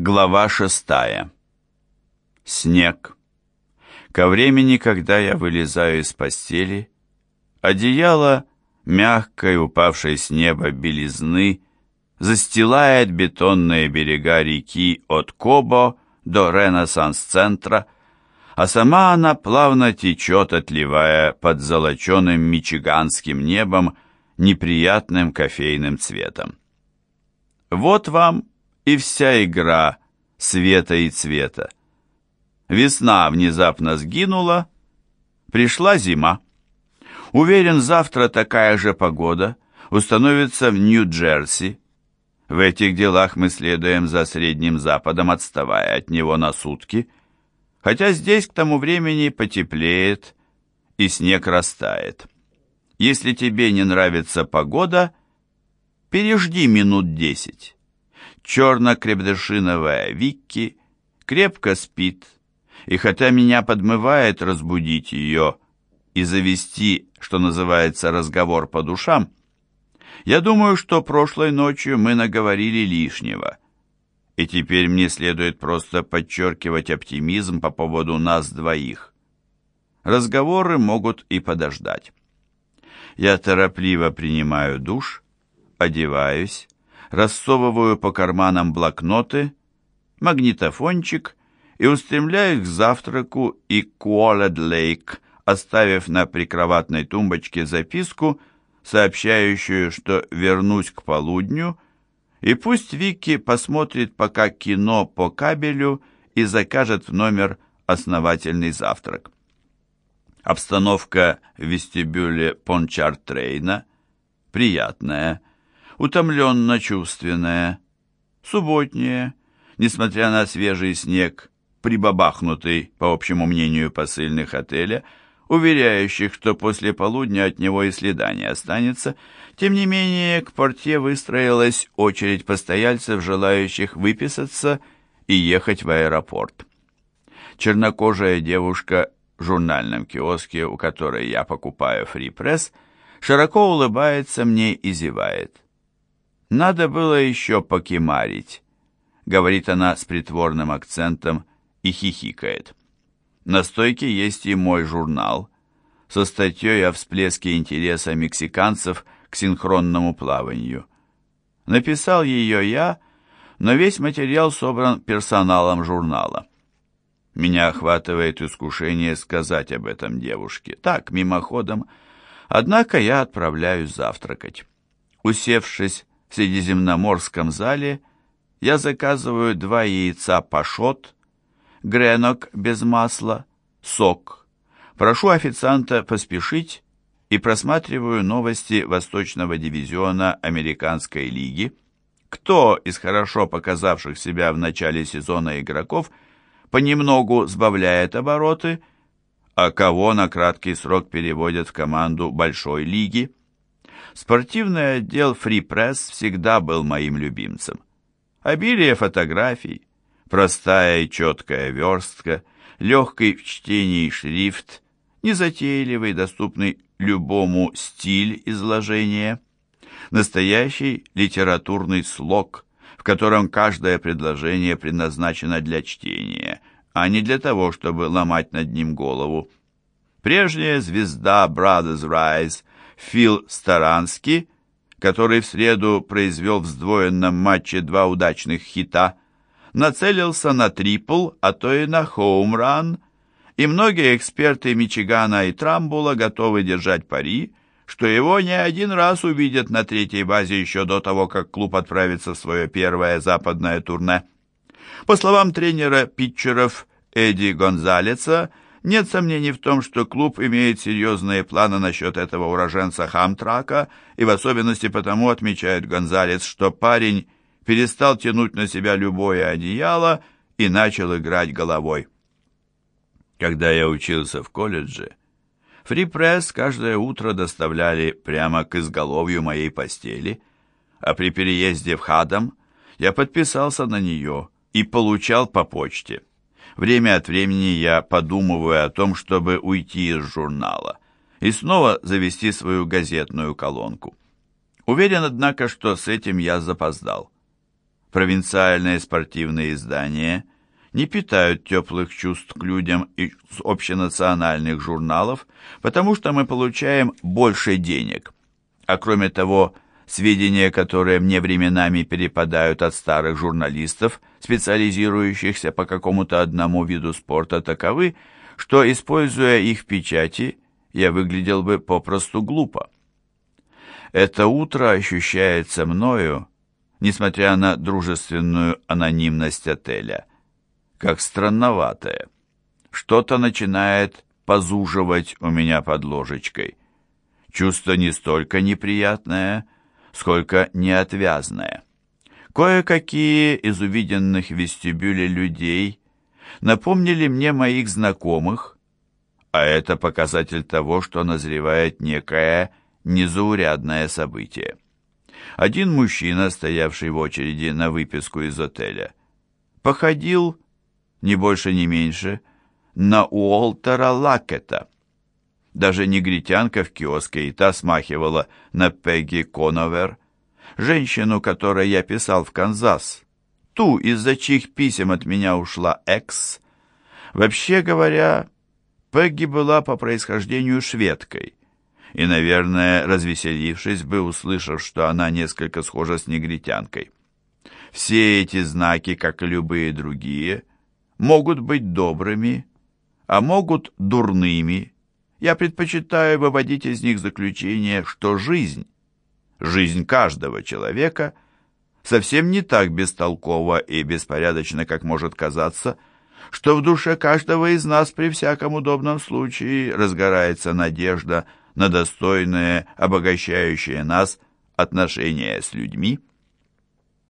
Глава шестая. Снег. Ко времени, когда я вылезаю из постели, одеяло, мягкой, упавшей с неба белизны, застилает бетонные берега реки от Кобо до Ренессанс-центра, а сама она плавно течет, отливая под золоченым мичиганским небом неприятным кофейным цветом. Вот вам и вся игра света и цвета. Весна внезапно сгинула, пришла зима. Уверен, завтра такая же погода установится в Нью-Джерси. В этих делах мы следуем за Средним Западом, отставая от него на сутки, хотя здесь к тому времени потеплеет и снег растает. Если тебе не нравится погода, пережди минут десять черно-крепдышиновая Викки крепко спит, и хотя меня подмывает разбудить ее и завести, что называется, разговор по душам, я думаю, что прошлой ночью мы наговорили лишнего, и теперь мне следует просто подчеркивать оптимизм по поводу нас двоих. Разговоры могут и подождать. Я торопливо принимаю душ, одеваюсь, рассовываю по карманам блокноты, магнитофончик и устремляюсь к завтраку и Куолед-Лейк, оставив на прикроватной тумбочке записку, сообщающую, что вернусь к полудню, и пусть Вики посмотрит пока кино по кабелю и закажет в номер основательный завтрак. Обстановка в вестибюле Пончартрейна приятная, утомленно-чувственная, субботняя, несмотря на свежий снег, прибабахнутый, по общему мнению посыльных отеля, уверяющих, что после полудня от него и следа не останется, тем не менее к порте выстроилась очередь постояльцев, желающих выписаться и ехать в аэропорт. Чернокожая девушка в журнальном киоске, у которой я покупаю фри-пресс, широко улыбается мне и зевает. «Надо было еще покемарить», — говорит она с притворным акцентом и хихикает. На стойке есть и мой журнал со статьей о всплеске интереса мексиканцев к синхронному плаванию. Написал ее я, но весь материал собран персоналом журнала. Меня охватывает искушение сказать об этом девушке. Так, мимоходом. Однако я отправляюсь завтракать. Усевшись в Средиземноморском зале я заказываю два яйца пашот, гренок без масла, сок. Прошу официанта поспешить и просматриваю новости Восточного дивизиона Американской лиги. Кто из хорошо показавших себя в начале сезона игроков понемногу сбавляет обороты, а кого на краткий срок переводят в команду Большой лиги? Спортивный отдел Free Press всегда был моим любимцем. Обилие фотографий, простая и четкая верстка, легкий в чтении шрифт, незатейливый, доступный любому стиль изложения, настоящий литературный слог, в котором каждое предложение предназначено для чтения, а не для того, чтобы ломать над ним голову. Прежняя звезда Brothers Rise Фил Старанский, который в среду произвел в сдвоенном матче два удачных хита, нацелился на трипл, а то и на хоумран, и многие эксперты Мичигана и Трамбула готовы держать пари, что его не один раз увидят на третьей базе еще до того, как клуб отправится в свое первое западное турне. По словам тренера питчеров Эдди Гонзалеса, нет сомнений в том, что клуб имеет серьезные планы насчет этого уроженца Хамтрака, и в особенности потому отмечает Гонзалес, что парень перестал тянуть на себя любое одеяло и начал играть головой. Когда я учился в колледже, фри-пресс каждое утро доставляли прямо к изголовью моей постели, а при переезде в Хадам я подписался на нее и получал по почте. Время от времени я подумываю о том, чтобы уйти из журнала и снова завести свою газетную колонку. Уверен, однако, что с этим я запоздал. Провинциальные спортивные издания не питают теплых чувств к людям из общенациональных журналов, потому что мы получаем больше денег. А кроме того, сведения, которые мне временами перепадают от старых журналистов, специализирующихся по какому-то одному виду спорта, таковы, что, используя их в печати, я выглядел бы попросту глупо. Это утро ощущается мною, несмотря на дружественную анонимность отеля, как странноватое. Что-то начинает позуживать у меня под ложечкой. Чувство не столько неприятное, сколько неотвязное. Кое-какие из увиденных в вестибюле людей напомнили мне моих знакомых, а это показатель того, что назревает некое незаурядное событие. Один мужчина, стоявший в очереди на выписку из отеля, походил, не больше ни меньше, на Уолтера Лакета. Даже негритянка в киоске и та смахивала на Пегги Коновер, женщину, которой я писал в Канзас, ту, из-за чьих писем от меня ушла Экс. Вообще говоря, Пегги была по происхождению шведкой, и, наверное, развеселившись бы, услышав, что она несколько схожа с негритянкой. Все эти знаки, как и любые другие, могут быть добрыми, а могут дурными. Я предпочитаю выводить из них заключение, что жизнь, жизнь каждого человека, совсем не так бестолкова и беспорядочна, как может казаться, что в душе каждого из нас при всяком удобном случае разгорается надежда на достойное, обогащающее нас отношения с людьми –